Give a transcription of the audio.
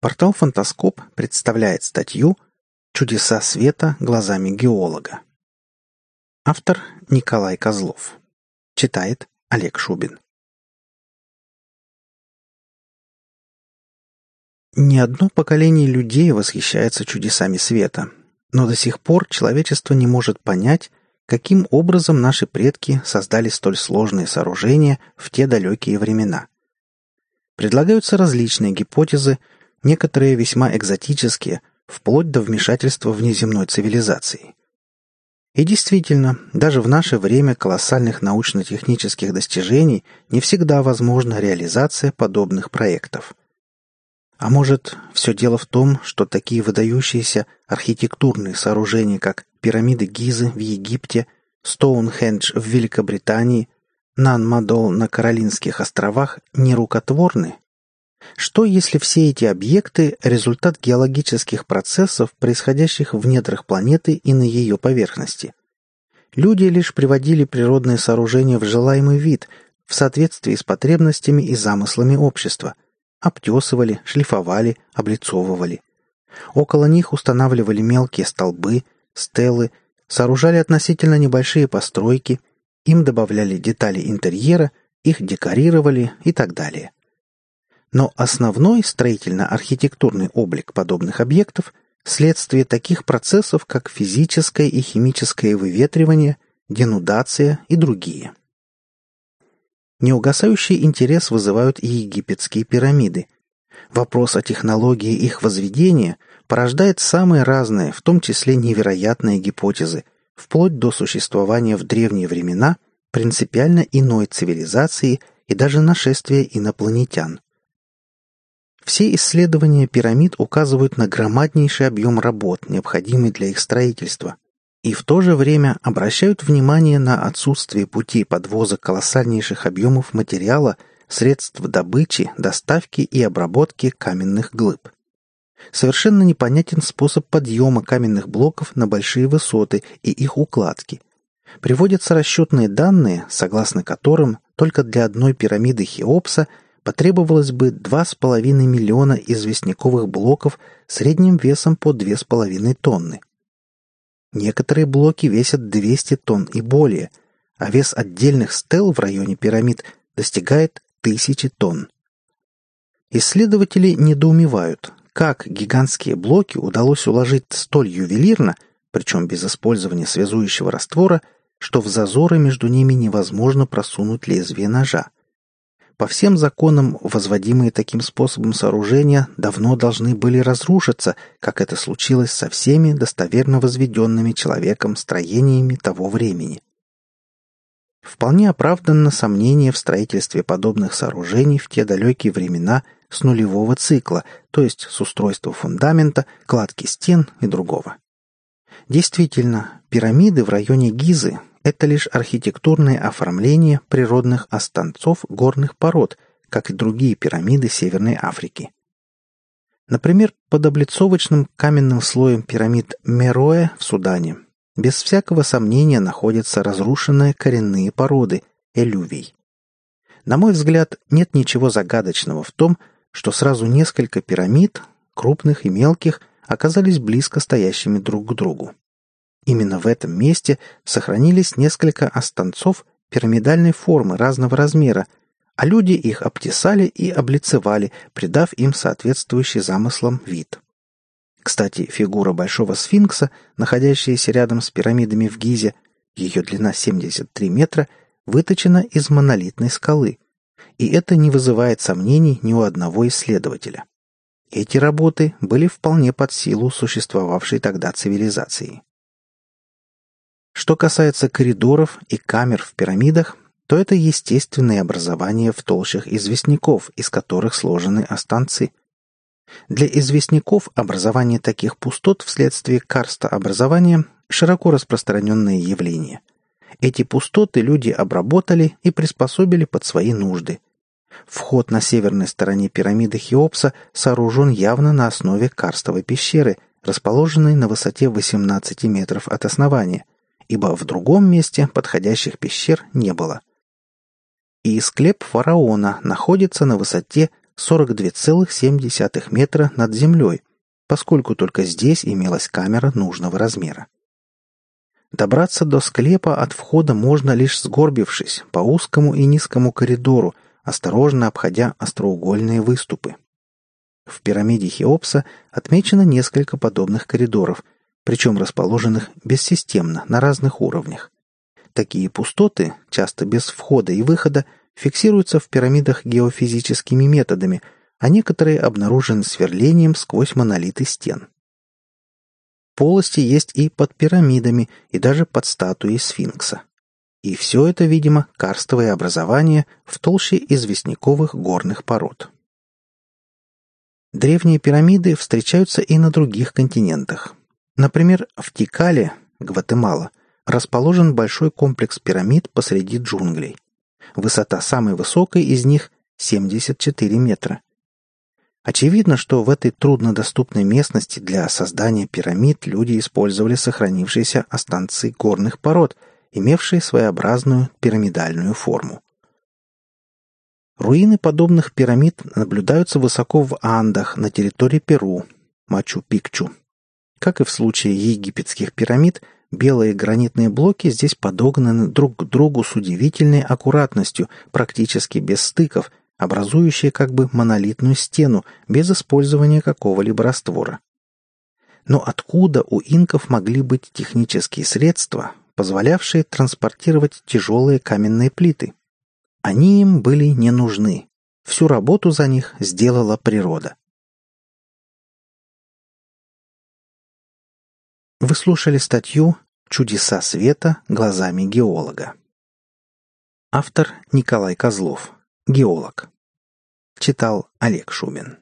Портал «Фантаскоп» представляет статью «Чудеса света глазами геолога». Автор Николай Козлов. Читает Олег Шубин. Не одно поколение людей восхищается чудесами света, но до сих пор человечество не может понять, каким образом наши предки создали столь сложные сооружения в те далекие времена. Предлагаются различные гипотезы, некоторые весьма экзотические, вплоть до вмешательства внеземной цивилизации. И действительно, даже в наше время колоссальных научно-технических достижений не всегда возможна реализация подобных проектов. А может, все дело в том, что такие выдающиеся архитектурные сооружения, как пирамиды Гизы в Египте, Стоунхендж в Великобритании, Нан-Мадол на Каролинских островах, не рукотворны, что, если все эти объекты – результат геологических процессов, происходящих в недрах планеты и на ее поверхности? Люди лишь приводили природные сооружения в желаемый вид, в соответствии с потребностями и замыслами общества. Обтесывали, шлифовали, облицовывали. Около них устанавливали мелкие столбы, стелы, сооружали относительно небольшие постройки, им добавляли детали интерьера, их декорировали и так далее. Но основной строительно-архитектурный облик подобных объектов – следствие таких процессов, как физическое и химическое выветривание, денудация и другие. Неугасающий интерес вызывают и египетские пирамиды. Вопрос о технологии их возведения порождает самые разные, в том числе невероятные гипотезы, вплоть до существования в древние времена принципиально иной цивилизации и даже нашествия инопланетян. Все исследования пирамид указывают на громаднейший объем работ, необходимый для их строительства, и в то же время обращают внимание на отсутствие пути подвоза колоссальнейших объемов материала, средств добычи, доставки и обработки каменных глыб. Совершенно непонятен способ подъема каменных блоков на большие высоты и их укладки. Приводятся расчетные данные, согласно которым только для одной пирамиды Хеопса – потребовалось бы 2,5 миллиона известняковых блоков средним весом по 2,5 тонны. Некоторые блоки весят 200 тонн и более, а вес отдельных стел в районе пирамид достигает тысячи тонн. Исследователи недоумевают, как гигантские блоки удалось уложить столь ювелирно, причем без использования связующего раствора, что в зазоры между ними невозможно просунуть лезвие ножа. По всем законам, возводимые таким способом сооружения давно должны были разрушиться, как это случилось со всеми достоверно возведенными человеком строениями того времени. Вполне оправданно сомнение в строительстве подобных сооружений в те далекие времена с нулевого цикла, то есть с устройства фундамента, кладки стен и другого. Действительно, пирамиды в районе Гизы это лишь архитектурное оформление природных останцов горных пород, как и другие пирамиды Северной Африки. Например, под облицовочным каменным слоем пирамид Мероэ в Судане без всякого сомнения находятся разрушенные коренные породы – элювий. На мой взгляд, нет ничего загадочного в том, что сразу несколько пирамид, крупных и мелких, оказались близко стоящими друг к другу. Именно в этом месте сохранились несколько останцов пирамидальной формы разного размера, а люди их обтесали и облицевали, придав им соответствующий замыслам вид. Кстати, фигура Большого сфинкса, находящаяся рядом с пирамидами в Гизе, ее длина 73 метра, выточена из монолитной скалы. И это не вызывает сомнений ни у одного исследователя. Эти работы были вполне под силу существовавшей тогда цивилизации. Что касается коридоров и камер в пирамидах, то это естественные образования в толщах известняков, из которых сложены останцы. Для известняков образование таких пустот вследствие карстообразования – широко распространенное явление. Эти пустоты люди обработали и приспособили под свои нужды. Вход на северной стороне пирамиды Хеопса сооружен явно на основе карстовой пещеры, расположенной на высоте 18 метров от основания – ибо в другом месте подходящих пещер не было. И склеп фараона находится на высоте 42,7 метра над землей, поскольку только здесь имелась камера нужного размера. Добраться до склепа от входа можно лишь сгорбившись по узкому и низкому коридору, осторожно обходя остроугольные выступы. В пирамиде Хеопса отмечено несколько подобных коридоров, причем расположенных бессистемно на разных уровнях. Такие пустоты, часто без входа и выхода, фиксируются в пирамидах геофизическими методами, а некоторые обнаружены сверлением сквозь монолиты стен. Полости есть и под пирамидами, и даже под статуей сфинкса. И все это, видимо, карстовое образование в толще известняковых горных пород. Древние пирамиды встречаются и на других континентах. Например, в Тикале, Гватемала, расположен большой комплекс пирамид посреди джунглей. Высота самой высокой из них – 74 метра. Очевидно, что в этой труднодоступной местности для создания пирамид люди использовали сохранившиеся останцы горных пород, имевшие своеобразную пирамидальную форму. Руины подобных пирамид наблюдаются высоко в Андах на территории Перу, Мачу-Пикчу. Как и в случае египетских пирамид, белые гранитные блоки здесь подогнаны друг к другу с удивительной аккуратностью, практически без стыков, образующие как бы монолитную стену без использования какого-либо раствора. Но откуда у инков могли быть технические средства, позволявшие транспортировать тяжелые каменные плиты? Они им были не нужны. Всю работу за них сделала природа. Вы слушали статью «Чудеса света глазами геолога». Автор Николай Козлов, геолог. Читал Олег Шубин.